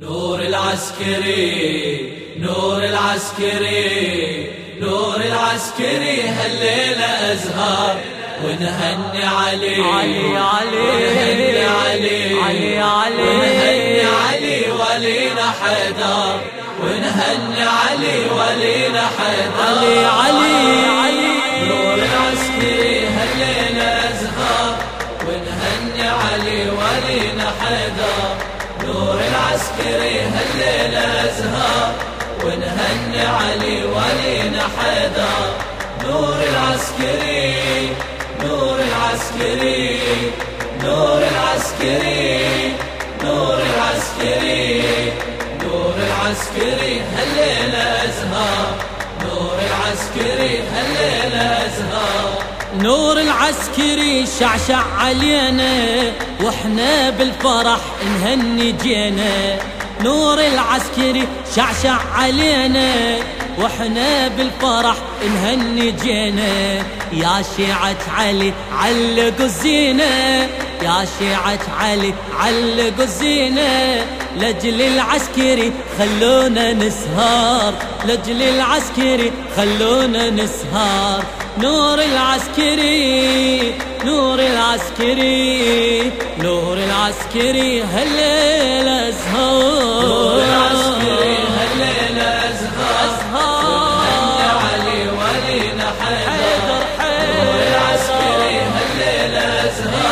نور العسكري نور العسكري نور العسكري هالليلة أزهار. ونهني علي علي علي ونهني علي علي علي. ونهني علي ولينا حيدر ونهني علي ولينا حيدر علي علي. علي نور العسكري هالليلة أزهار. ونهني علي ولينا حيدر نور العسكري هالليلة أزهار ونهني علي ولينا حيدر نور العسكري نور العسكري نور العسكري نور العسكري نور العسكري هالليلة أزهار نور العسكري هالليلة نور العسكري شعشع علينا وإحنا بالفرح نهني جينا. نور العسكري شعشع علينا وإحنا بالفرح نهني جينا. يا شيعة علي علقوا الزينة. يا شيعة علي علقوا الزينة. لجل العسكري خلونا نسهر. لجل العسكري خلونا نسهر. نور العسكري نور العسكري نور العسكري هالليلة نور العسكري أزهار ونهني علي ولينا حيدر. حيدر نور العسكري هالليلة أزهار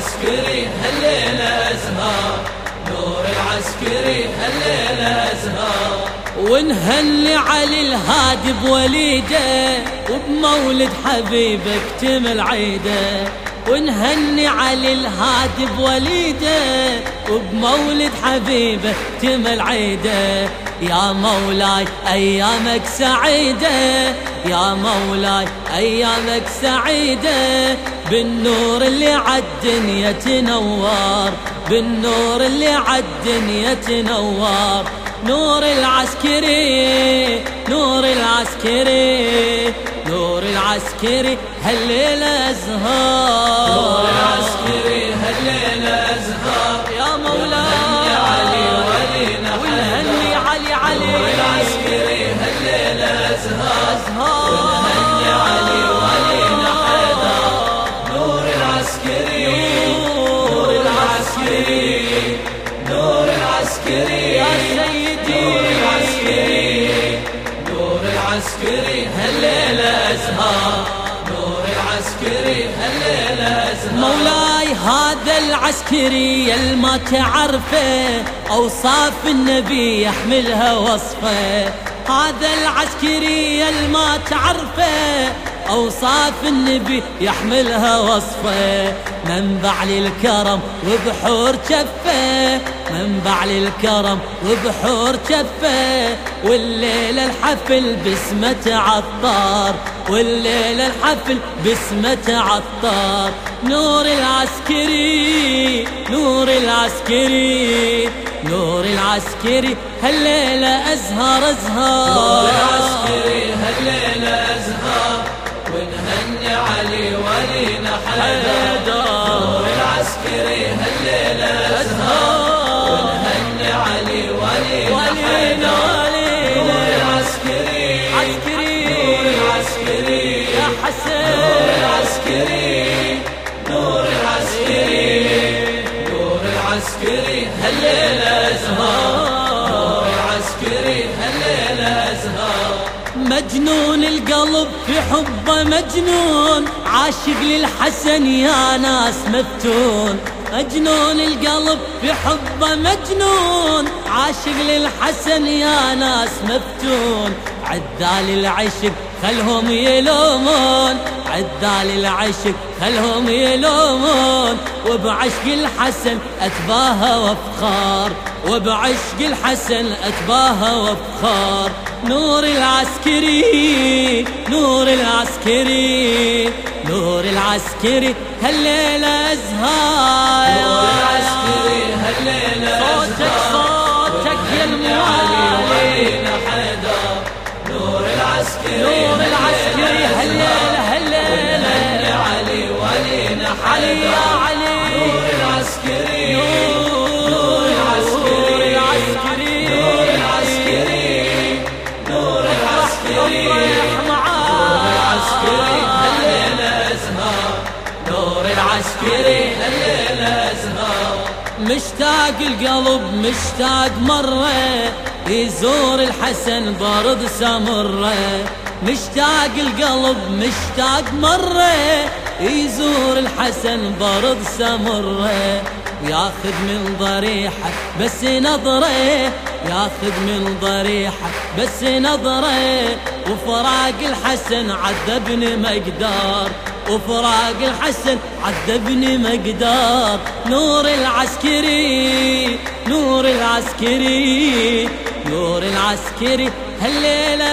العسكري هالليلة أزهار نور العسكري هالليلة أزهار ونهني علي الهادي بوليدة وبمولد حبيبك تمل عيده ونهني علي الهادي بوليدة وبمولد حبيبه تمل عيده يا مولاي أيامك سعيدة. يا مولاي أيامك سعيدة. بالنور اللي عالدنيا تنور بالنور اللي عالدنيا تنور. نور العسكري نور العسكري نور العسكري هالليلة زهار نور العسكري يا سيدي نور العسكري نور العسكري هالليلة أزهار نور العسكري هالليلة أزهار مولاي هذا العسكري الما تعرفه أوصاف النبي يحملها وصفه. هذا العسكري الما تعرفه أوصاف النبي يحملها وصفه. منبع للكرم وبحور كفه منبع للكرم وبحور كفه والليلة الحفل بسمة عطار. والليلة الحفل بسمة عطار. نور العسكري نور العسكري نور العسكري هالليلة أزهر أزهر. نور العسكري هالليلة ونهني علي ولينا حيدر نور العسكري هالليلة أزهار ونهني علي ولينا نور ولينا العسكري. عسكري. نور العسكري. يا حسين العسكري. نور العسكري. نور العسكري. هالليلة أزهار مجنون القلب في حبه مجنون عاشق للحسن يا ناس مفتون. مجنون القلب في حبه مجنون عاشق للحسن يا ناس مفتون. عدال العشق خلهم يلومون؟ عدال العشق خلهم يلومون؟ وبعشق الحسن اتباهى وافخار وبعشق الحسن اتباهى وافخار نور العسكري نور العسكري نور العسكري هالليلة أزهار. نور العسكري هالليلة صوتك مشتاق القلب مشتاق مرة. يزور الحسن برد سمرة. مشتاق القلب مشتاق مرة. يزور الحسن برد سمرة. وياخذ من ضريحة بس نظرة. ياخذ من ضريحة بس نظرة. وفراق الحسن عذبني مقدار. وفراق الحسن عذبني مقدار. نور العسكري نور العسكري نور العسكري. هالليلة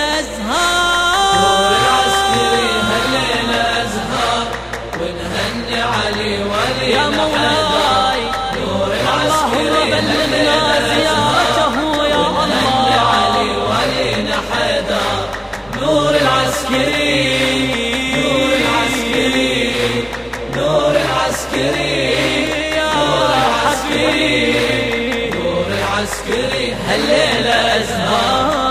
العسكري هالليلة أزهار.